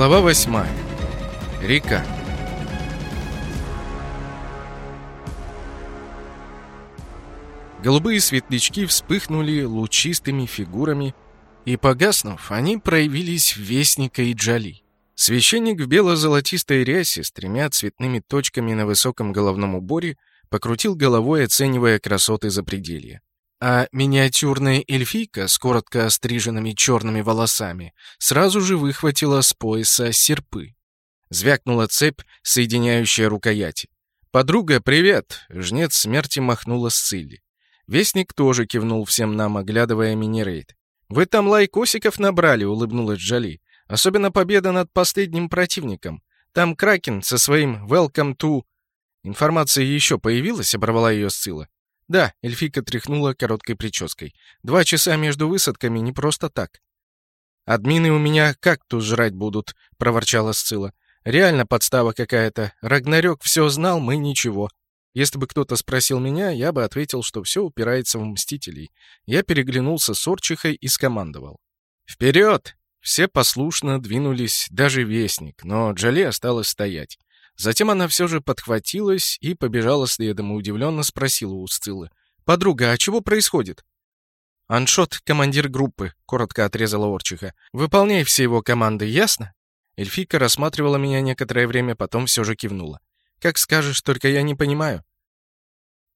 Глава 8. Река. Голубые светлячки вспыхнули лучистыми фигурами, и, погаснув, они проявились в Вестника и Джали. Священник в бело-золотистой рясе с тремя цветными точками на высоком головном уборе покрутил головой, оценивая красоты запределья. А миниатюрная эльфийка с коротко остриженными черными волосами сразу же выхватила с пояса серпы. Звякнула цепь, соединяющая рукояти. «Подруга, привет!» — жнец смерти махнула с Цилли. Вестник тоже кивнул всем нам, оглядывая мини-рейд. «Вы там лайкосиков набрали», — улыбнулась Джоли. «Особенно победа над последним противником. Там Кракен со своим «Welcome to...» «Информация еще появилась?» — оборвала ее Сцилла. «Да», — эльфийка тряхнула короткой прической. «Два часа между высадками не просто так». «Админы у меня кактус жрать будут», — проворчала Сцилла. «Реально подстава какая-то. Рагнарёк все знал, мы ничего. Если бы кто-то спросил меня, я бы ответил, что все упирается в Мстителей. Я переглянулся с Орчихой и скомандовал. «Вперед!» Все послушно двинулись, даже Вестник, но Джоли осталась стоять. Затем она все же подхватилась и побежала следом и удивленно спросила у Сциллы. «Подруга, а чего происходит?» «Аншот — командир группы», — коротко отрезала Орчиха. «Выполняй все его команды, ясно?» Эльфика рассматривала меня некоторое время, потом все же кивнула. «Как скажешь, только я не понимаю».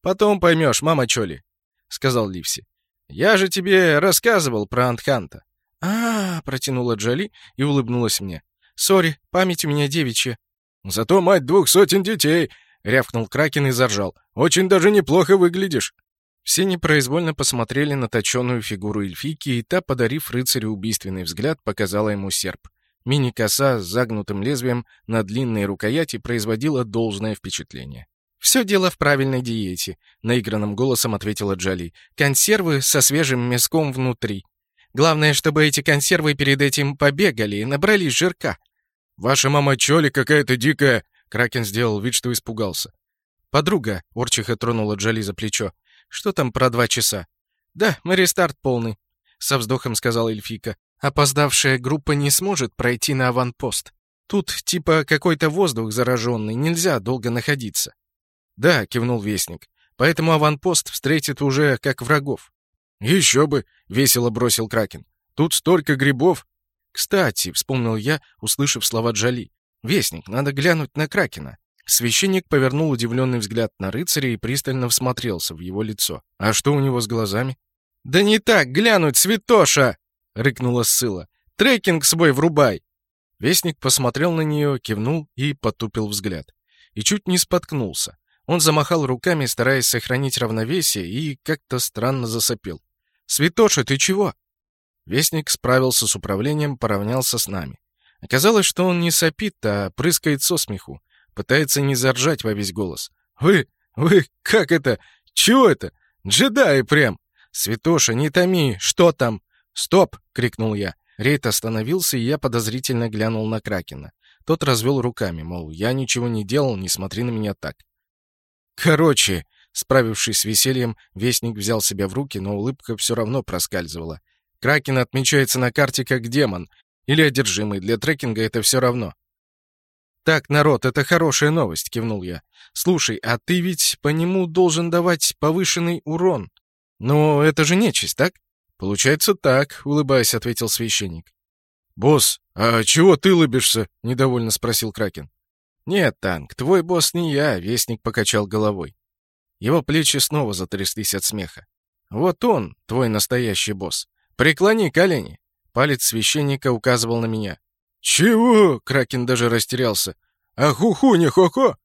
«Потом поймешь, мама Джоли», — сказал Ливси. «Я же тебе рассказывал про Антханта». А, -а, -а протянула Джоли и улыбнулась мне. «Sorry, память у меня девичья». «Зато мать двух сотен детей!» — рявкнул Кракен и заржал. «Очень даже неплохо выглядишь!» Все непроизвольно посмотрели на точенную фигуру эльфийки, и та, подарив рыцарю убийственный взгляд, показала ему серп. Мини-коса с загнутым лезвием на длинной рукояти производила должное впечатление. «Все дело в правильной диете», — наигранным голосом ответила Джоли. «Консервы со свежим мяском внутри. Главное, чтобы эти консервы перед этим побегали и набрались жирка. «Ваша мама Чоли какая-то дикая!» Кракен сделал вид, что испугался. «Подруга», — Орчиха тронула Джоли за плечо, — «что там про два часа?» «Да, мы рестарт полный», — со вздохом сказала эльфийка. «Опоздавшая группа не сможет пройти на аванпост. Тут типа какой-то воздух зараженный, нельзя долго находиться». «Да», — кивнул Вестник, — «поэтому аванпост встретит уже как врагов». «Еще бы!» — весело бросил Кракен. «Тут столько грибов!» «Кстати», — вспомнил я, услышав слова Джоли, — «Вестник, надо глянуть на Кракена». Священник повернул удивленный взгляд на рыцаря и пристально всмотрелся в его лицо. «А что у него с глазами?» «Да не так, глянуть, святоша!» — рыкнула Ссыла. «Трекинг свой врубай!» Вестник посмотрел на нее, кивнул и потупил взгляд. И чуть не споткнулся. Он замахал руками, стараясь сохранить равновесие, и как-то странно засопел. «Святоша, ты чего?» Вестник справился с управлением, поравнялся с нами. Оказалось, что он не сопит, а прыскает со смеху. Пытается не заржать во весь голос. «Вы... вы... как это? Чего это? Джедаи прям!» «Святоша, не томи! Что там?» «Стоп!» — крикнул я. Рейд остановился, и я подозрительно глянул на Кракена. Тот развел руками, мол, я ничего не делал, не смотри на меня так. «Короче...» Справившись с весельем, Вестник взял себя в руки, но улыбка все равно проскальзывала. Кракен отмечается на карте как демон или одержимый. Для трекинга это все равно. «Так, народ, это хорошая новость», — кивнул я. «Слушай, а ты ведь по нему должен давать повышенный урон. Но это же нечисть, так?» «Получается так», — улыбаясь, ответил священник. «Босс, а чего ты улыбишься?» — недовольно спросил Кракен. «Нет, Танк, твой босс не я», — Вестник покачал головой. Его плечи снова затряслись от смеха. «Вот он, твой настоящий босс. «Преклони колени!» Палец священника указывал на меня. «Чего?» — Кракен даже растерялся. «А хуху не хо-хо?»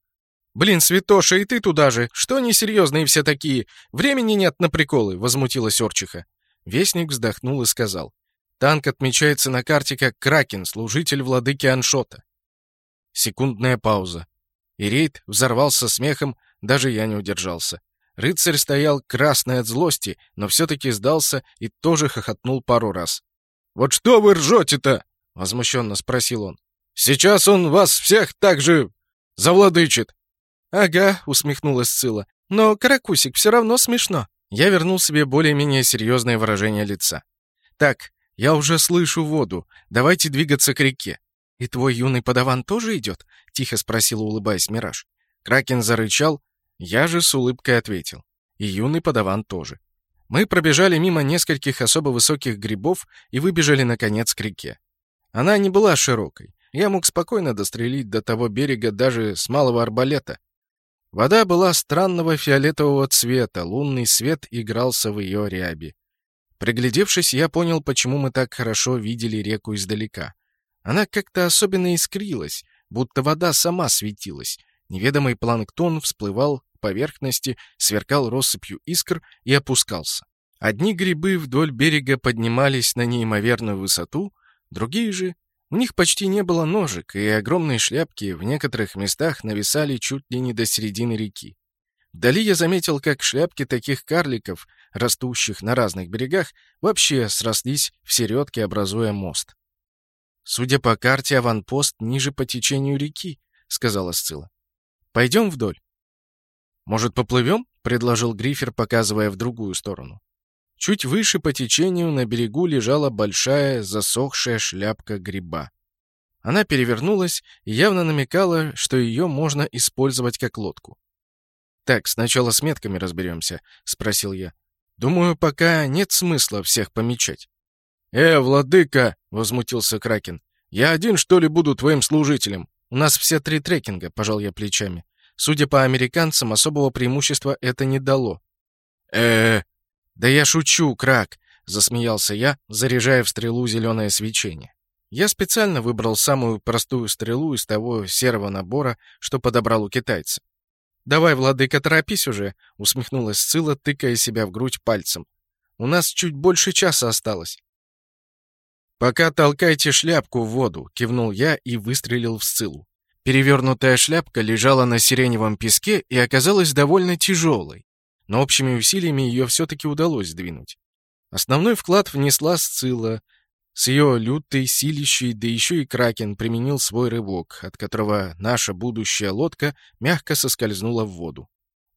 «Блин, святоша, и ты туда же! Что несерьезные все такие? Времени нет на приколы!» — возмутилась Орчиха. Вестник вздохнул и сказал. «Танк отмечается на карте как Кракен, служитель владыки Аншота». Секундная пауза. И рейд взорвался смехом, даже я не удержался. Рыцарь стоял красный от злости, но все-таки сдался и тоже хохотнул пару раз. «Вот что вы ржете-то?» — возмущенно спросил он. «Сейчас он вас всех так же завладычит!» «Ага», — усмехнулась Сцилла. «Но, Каракусик, все равно смешно». Я вернул себе более-менее серьезное выражение лица. «Так, я уже слышу воду. Давайте двигаться к реке». «И твой юный подаван тоже идет?» — тихо спросила, улыбаясь Мираж. Кракен зарычал, я же с улыбкой ответил. И юный подаван тоже. Мы пробежали мимо нескольких особо высоких грибов и выбежали, наконец, к реке. Она не была широкой. Я мог спокойно дострелить до того берега даже с малого арбалета. Вода была странного фиолетового цвета, лунный свет игрался в ее ряби. Приглядевшись, я понял, почему мы так хорошо видели реку издалека. Она как-то особенно искрилась, будто вода сама светилась. Неведомый планктон всплывал поверхности, сверкал россыпью искр и опускался. Одни грибы вдоль берега поднимались на неимоверную высоту, другие же... У них почти не было ножек, и огромные шляпки в некоторых местах нависали чуть ли не до середины реки. Вдали я заметил, как шляпки таких карликов, растущих на разных берегах, вообще срослись в середке, образуя мост. «Судя по карте, аванпост ниже по течению реки», — сказала Сцилла. «Пойдем вдоль». «Может, поплывем?» — предложил Грифер, показывая в другую сторону. Чуть выше по течению на берегу лежала большая засохшая шляпка гриба. Она перевернулась и явно намекала, что ее можно использовать как лодку. «Так, сначала с метками разберемся», — спросил я. «Думаю, пока нет смысла всех помечать». «Э, владыка!» — возмутился Кракен. «Я один, что ли, буду твоим служителем?» «У нас все три трекинга», — пожал я плечами. Судя по американцам, особого преимущества это не дало. э «Да я шучу, Крак!» — засмеялся я, заряжая в стрелу зеленое свечение. Я специально выбрал самую простую стрелу из того серого набора, что подобрал у китайца. «Давай, владыка, торопись уже!» — усмехнулась Сцилла, тыкая себя в грудь пальцем. «У нас чуть больше часа осталось». «Пока толкайте шляпку в воду», — кивнул я и выстрелил в Сциллу. Перевернутая шляпка лежала на сиреневом песке и оказалась довольно тяжелой, но общими усилиями ее все-таки удалось сдвинуть. Основной вклад внесла Сцилла. С ее лютой силищей, да еще и Кракен применил свой рывок, от которого наша будущая лодка мягко соскользнула в воду.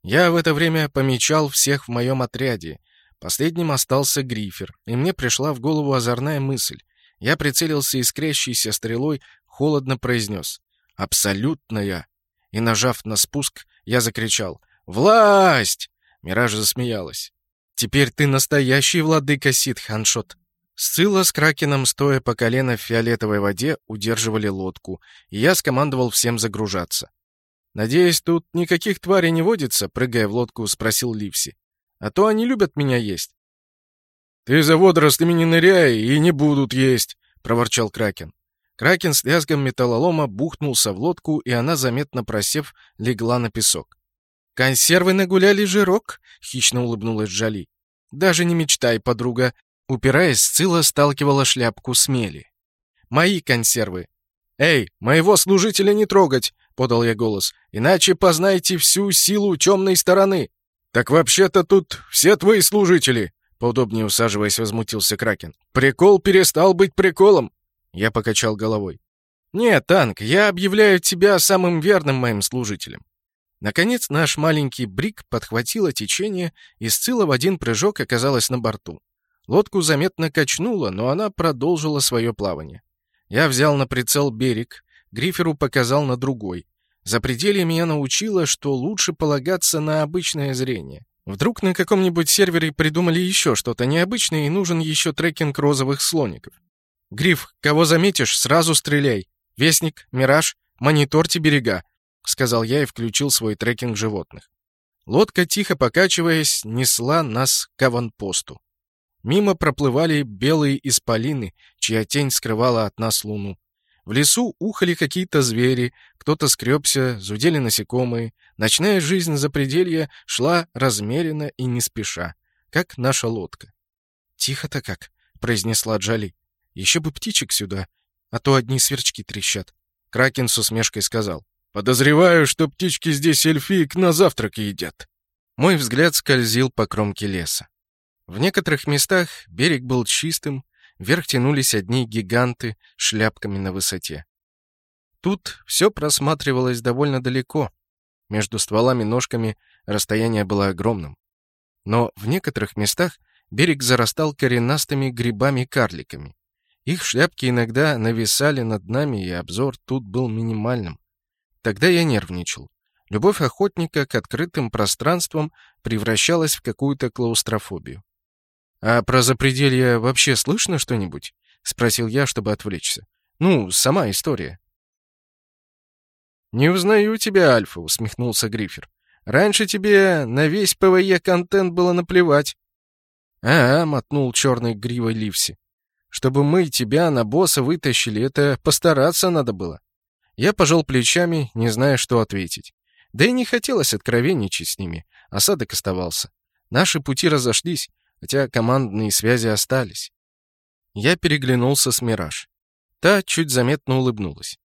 Я в это время помечал всех в моем отряде. Последним остался Грифер, и мне пришла в голову озорная мысль. Я прицелился искрящейся стрелой, холодно произнес «Абсолютная!» И, нажав на спуск, я закричал «Власть!» Мираж засмеялась. «Теперь ты настоящий владыка Сид, Ханшот!» Сцилла с Кракеном, стоя по колено в фиолетовой воде, удерживали лодку, и я скомандовал всем загружаться. «Надеюсь, тут никаких тварей не водится?» — прыгая в лодку, спросил Ливси. «А то они любят меня есть». «Ты за водорослями не ныряй, и не будут есть!» — проворчал Кракен. Кракен с лязгом металлолома бухнулся в лодку, и она, заметно просев, легла на песок. «Консервы нагуляли жирок?» — хищно улыбнулась Джоли. «Даже не мечтай, подруга!» Упираясь, Сцилла сталкивала шляпку с мели. «Мои консервы!» «Эй, моего служителя не трогать!» — подал я голос. «Иначе познайте всю силу темной стороны!» «Так вообще-то тут все твои служители!» Поудобнее усаживаясь, возмутился Кракен. «Прикол перестал быть приколом!» Я покачал головой. «Нет, Танк, я объявляю тебя самым верным моим служителем». Наконец наш маленький брик подхватило течение, и Сцилла в один прыжок оказалась на борту. Лодку заметно качнуло, но она продолжила свое плавание. Я взял на прицел берег, Гриферу показал на другой. Запределье меня научило, что лучше полагаться на обычное зрение. Вдруг на каком-нибудь сервере придумали еще что-то необычное и нужен еще трекинг розовых слоников. «Гриф, кого заметишь, сразу стреляй. Вестник, Мираж, мониторьте берега», — сказал я и включил свой трекинг животных. Лодка, тихо покачиваясь, несла нас к аванпосту. Мимо проплывали белые исполины, чья тень скрывала от нас луну. В лесу ухали какие-то звери, кто-то скребся, зудели насекомые. Ночная жизнь запределья шла размеренно и не спеша, как наша лодка. «Тихо-то как», — произнесла Джали. «Еще бы птичек сюда, а то одни сверчки трещат». Кракен с усмешкой сказал. «Подозреваю, что птички здесь эльфиек на завтрак едят». Мой взгляд скользил по кромке леса. В некоторых местах берег был чистым, Вверх тянулись одни гиганты шляпками на высоте. Тут все просматривалось довольно далеко. Между стволами-ножками расстояние было огромным. Но в некоторых местах берег зарастал коренастыми грибами-карликами. Их шляпки иногда нависали над нами, и обзор тут был минимальным. Тогда я нервничал. Любовь охотника к открытым пространствам превращалась в какую-то клаустрофобию. «А про запределье вообще слышно что-нибудь?» — спросил я, чтобы отвлечься. «Ну, сама история». «Не узнаю тебя, Альфа», — усмехнулся Грифер. «Раньше тебе на весь ПВЕ-контент было наплевать». «А, -а — мотнул черной гривой Ливси. «Чтобы мы тебя на босса вытащили, это постараться надо было». Я пожал плечами, не зная, что ответить. Да и не хотелось откровенничать с ними. Осадок оставался. Наши пути разошлись, хотя командные связи остались. Я переглянулся с Мираж. Та чуть заметно улыбнулась.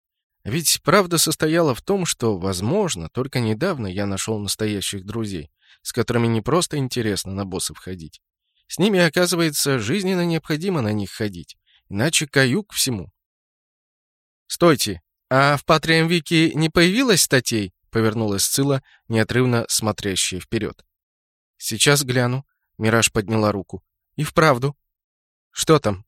Ведь правда состояла в том, что, возможно, только недавно я нашел настоящих друзей, с которыми не просто интересно на боссов ходить. С ними, оказывается, жизненно необходимо на них ходить, иначе каюк всему. «Стойте! А в Патриам Вики не появилось статей?» — повернулась Сцилла, неотрывно смотрящая вперед. «Сейчас гляну», — Мираж подняла руку. «И вправду». «Что там?»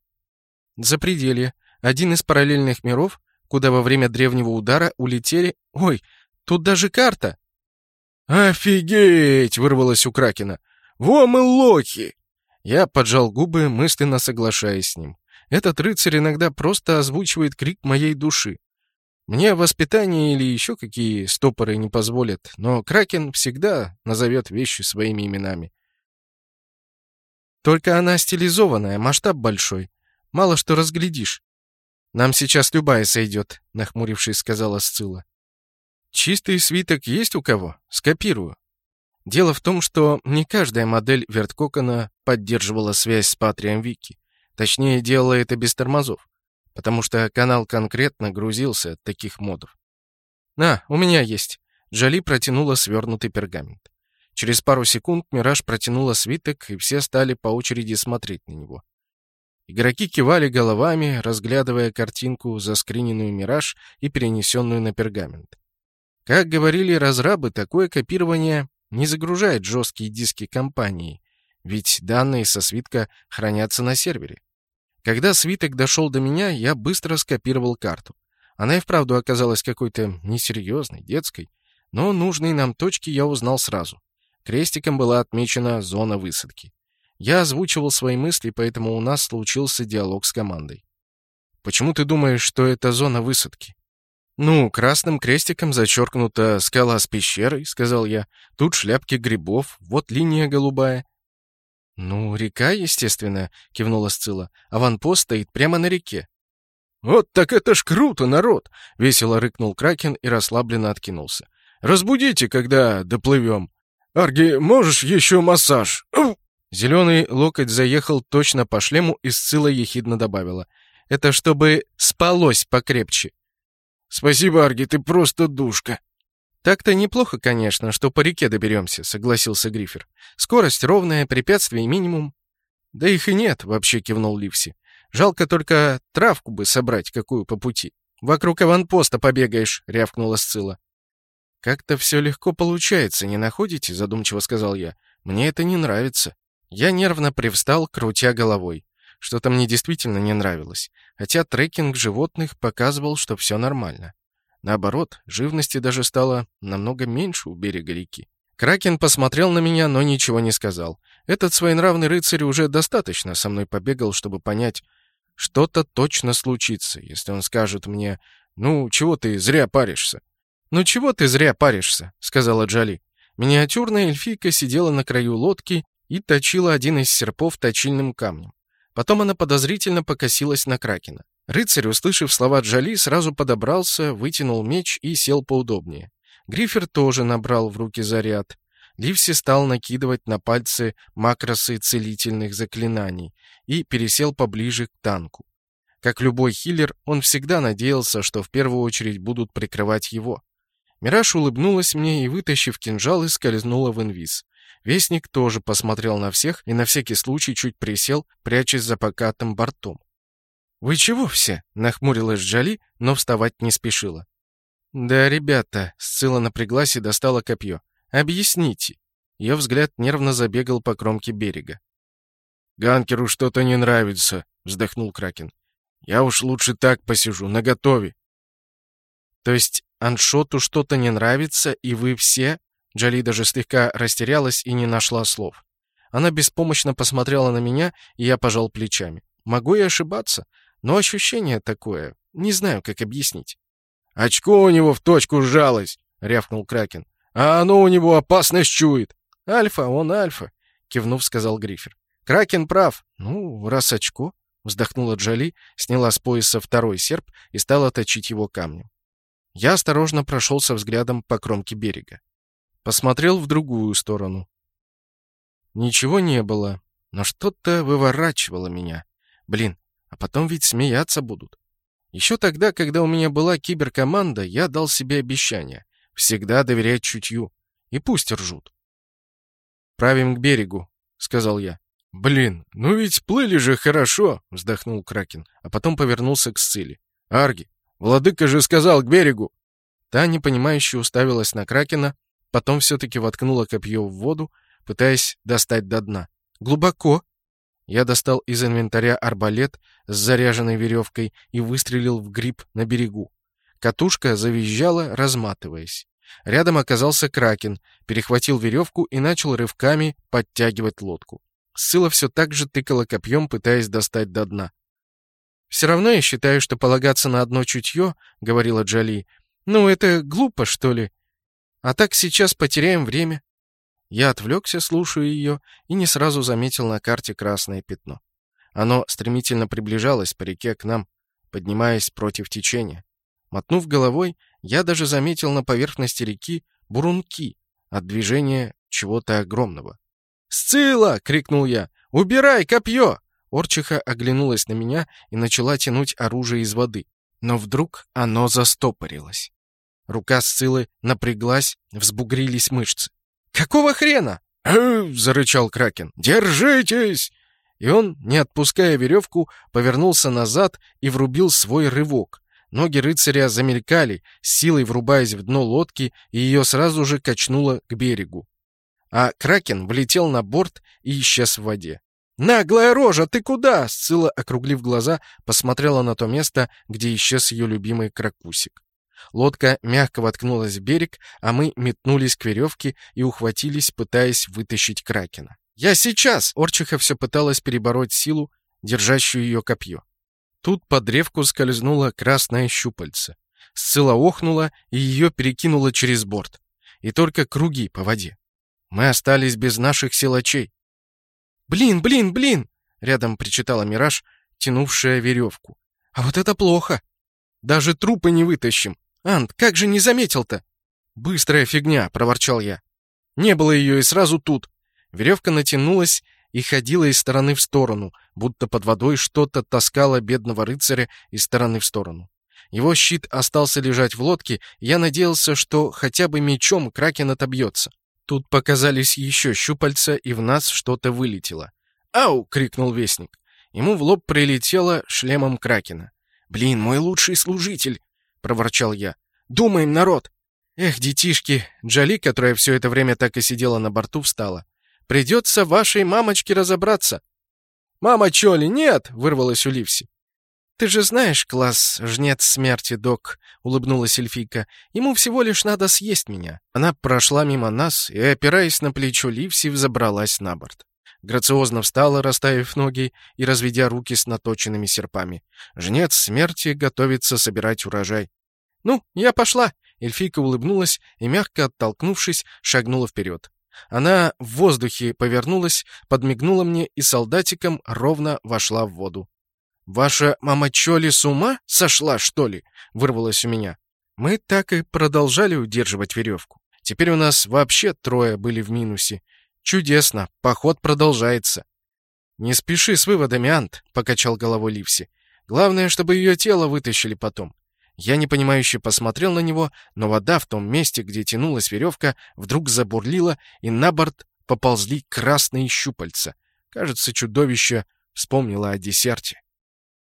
«Запределье. Один из параллельных миров, куда во время древнего удара улетели... Ой, тут даже карта!» «Офигеть!» — вырвалось у Кракена. «Во мы лохи!» Я поджал губы, мысленно соглашаясь с ним. Этот рыцарь иногда просто озвучивает крик моей души. Мне воспитание или еще какие стопоры не позволят, но Кракен всегда назовет вещи своими именами. Только она стилизованная, масштаб большой. Мало что разглядишь. «Нам сейчас любая сойдет», — нахмурившись, сказала Сцилла. «Чистый свиток есть у кого? Скопирую». Дело в том, что не каждая модель верткокона поддерживала связь с Патрием Вики. Точнее, делала это без тормозов, потому что канал конкретно грузился от таких модов. «На, у меня есть». Джоли протянула свернутый пергамент. Через пару секунд Мираж протянула свиток, и все стали по очереди смотреть на него. Игроки кивали головами, разглядывая картинку, заскриненную «Мираж» и перенесенную на пергамент. Как говорили разрабы, такое копирование не загружает жесткие диски компании, ведь данные со свитка хранятся на сервере. Когда свиток дошел до меня, я быстро скопировал карту. Она и вправду оказалась какой-то несерьезной, детской, но нужные нам точки я узнал сразу. Крестиком была отмечена зона высадки. Я озвучивал свои мысли, поэтому у нас случился диалог с командой. «Почему ты думаешь, что это зона высадки?» «Ну, красным крестиком зачеркнута скала с пещерой», — сказал я. «Тут шляпки грибов, вот линия голубая». «Ну, река, естественно», — кивнула Сцилла. «Аванпост стоит прямо на реке». «Вот так это ж круто, народ!» — весело рыкнул Кракен и расслабленно откинулся. «Разбудите, когда доплывем. Арги, можешь еще массаж?» Зеленый локоть заехал точно по шлему, и Сцилла ехидно добавила. «Это чтобы спалось покрепче». «Спасибо, Арги, ты просто душка». «Так-то неплохо, конечно, что по реке доберемся», — согласился Грифер. «Скорость ровная, препятствий минимум». «Да их и нет», — вообще кивнул Ливси. «Жалко только травку бы собрать какую по пути». «Вокруг аванпоста побегаешь», — рявкнула Сцилла. «Как-то все легко получается, не находите?» — задумчиво сказал я. «Мне это не нравится». Я нервно привстал, крутя головой. Что-то мне действительно не нравилось, хотя трекинг животных показывал, что все нормально. Наоборот, живности даже стало намного меньше у берега реки. Кракен посмотрел на меня, но ничего не сказал. Этот своенравный рыцарь уже достаточно со мной побегал, чтобы понять, что-то точно случится, если он скажет мне «Ну, чего ты зря паришься?» «Ну, чего ты зря паришься?» — сказала Джоли. Миниатюрная эльфийка сидела на краю лодки и точила один из серпов точильным камнем. Потом она подозрительно покосилась на Кракена. Рыцарь, услышав слова Джоли, сразу подобрался, вытянул меч и сел поудобнее. Грифер тоже набрал в руки заряд. Ливси стал накидывать на пальцы макросы целительных заклинаний и пересел поближе к танку. Как любой хиллер, он всегда надеялся, что в первую очередь будут прикрывать его. Мираж улыбнулась мне и, вытащив кинжал, скользнула в инвиз. Вестник тоже посмотрел на всех и на всякий случай чуть присел, прячась за покатым бортом. «Вы чего все?» — нахмурилась Джоли, но вставать не спешила. «Да, ребята», — Сцилла напряглась и достала копье. «Объясните». Ее взгляд нервно забегал по кромке берега. «Ганкеру что-то не нравится», — вздохнул Кракен. Я уж лучше так посижу, наготове. То есть Аншоту что-то не нравится, и вы все... Джоли даже слегка растерялась и не нашла слов. Она беспомощно посмотрела на меня, и я пожал плечами. Могу я ошибаться, но ощущение такое. Не знаю, как объяснить. «Очко у него в точку сжалось!» — рявкнул Кракен. «А оно у него опасность чует!» «Альфа, он альфа!» — кивнув, сказал Грифер. «Кракен прав. Ну, раз очко...» — вздохнула Джоли, сняла с пояса второй серп и стала точить его камнем. Я осторожно прошелся взглядом по кромке берега. Посмотрел в другую сторону. Ничего не было, но что-то выворачивало меня. Блин, а потом ведь смеяться будут. Еще тогда, когда у меня была киберкоманда, я дал себе обещание всегда доверять чутью. И пусть ржут. «Правим к берегу», — сказал я. «Блин, ну ведь плыли же хорошо», — вздохнул Кракен, а потом повернулся к Сциле. «Арги, владыка же сказал к берегу». Та, непонимающе, уставилась на Кракена, потом все-таки воткнула копье в воду, пытаясь достать до дна. «Глубоко!» Я достал из инвентаря арбалет с заряженной веревкой и выстрелил в гриб на берегу. Катушка завизжала, разматываясь. Рядом оказался Кракен, перехватил веревку и начал рывками подтягивать лодку. Сыла все так же тыкала копьем, пытаясь достать до дна. «Все равно я считаю, что полагаться на одно чутье», — говорила Джоли. «Ну, это глупо, что ли? А так сейчас потеряем время». Я отвлекся, слушая ее, и не сразу заметил на карте красное пятно. Оно стремительно приближалось по реке к нам, поднимаясь против течения. Мотнув головой, я даже заметил на поверхности реки бурунки от движения чего-то огромного. «Сцилла!» — крикнул я. «Убирай копье!» Орчиха оглянулась на меня и начала тянуть оружие из воды. Но вдруг оно застопорилось. Рука Сциллы напряглась, взбугрились мышцы. «Какого хрена?» «Э!» — зарычал Кракен. «Держитесь!» И он, не отпуская веревку, повернулся назад и врубил свой рывок. Ноги рыцаря замелькали, силой врубаясь в дно лодки, и ее сразу же качнуло к берегу. А Кракен влетел на борт и исчез в воде. «Наглая рожа, ты куда?» Сцилла, округлив глаза, посмотрела на то место, где исчез ее любимый кракусик. Лодка мягко воткнулась в берег, а мы метнулись к веревке и ухватились, пытаясь вытащить Кракена. «Я сейчас!» — Орчиха все пыталась перебороть силу, держащую ее копье. Тут под древку скользнуло красное щупальце. Сцилла охнула, и ее перекинуло через борт. И только круги по воде. Мы остались без наших силачей. «Блин, блин, блин!» — рядом причитала Мираж, тянувшая веревку. «А вот это плохо! Даже трупы не вытащим! Ант, как же не заметил-то?» «Быстрая фигня!» — проворчал я. «Не было ее и сразу тут!» Веревка натянулась и ходила из стороны в сторону, будто под водой что-то таскало бедного рыцаря из стороны в сторону. Его щит остался лежать в лодке, и я надеялся, что хотя бы мечом Кракен отобьется. Тут показались еще щупальца, и в нас что-то вылетело. «Ау!» — крикнул вестник. Ему в лоб прилетело шлемом Кракена. «Блин, мой лучший служитель!» — проворчал я. «Думаем, народ!» Эх, детишки, Джоли, которая все это время так и сидела на борту, встала. Придется вашей мамочке разобраться». «Мама Чоли, нет!» — вырвалась у Ливси. «Ты же знаешь, класс, жнец смерти, док», — улыбнулась эльфийка. «Ему всего лишь надо съесть меня». Она прошла мимо нас и, опираясь на плечо Ливси, взобралась на борт. Грациозно встала, расставив ноги и разведя руки с наточенными серпами. Жнец смерти готовится собирать урожай. «Ну, я пошла!» Эльфийка улыбнулась и, мягко оттолкнувшись, шагнула вперед. Она в воздухе повернулась, подмигнула мне и солдатиком ровно вошла в воду. «Ваша мама Чоли с ума сошла, что ли?» — вырвалось у меня. Мы так и продолжали удерживать веревку. Теперь у нас вообще трое были в минусе. Чудесно, поход продолжается. «Не спеши с выводами, Ант», — покачал головой Ливси. «Главное, чтобы ее тело вытащили потом. Я непонимающе посмотрел на него, но вода в том месте, где тянулась веревка, вдруг забурлила, и на борт поползли красные щупальца. Кажется, чудовище вспомнило о десерте.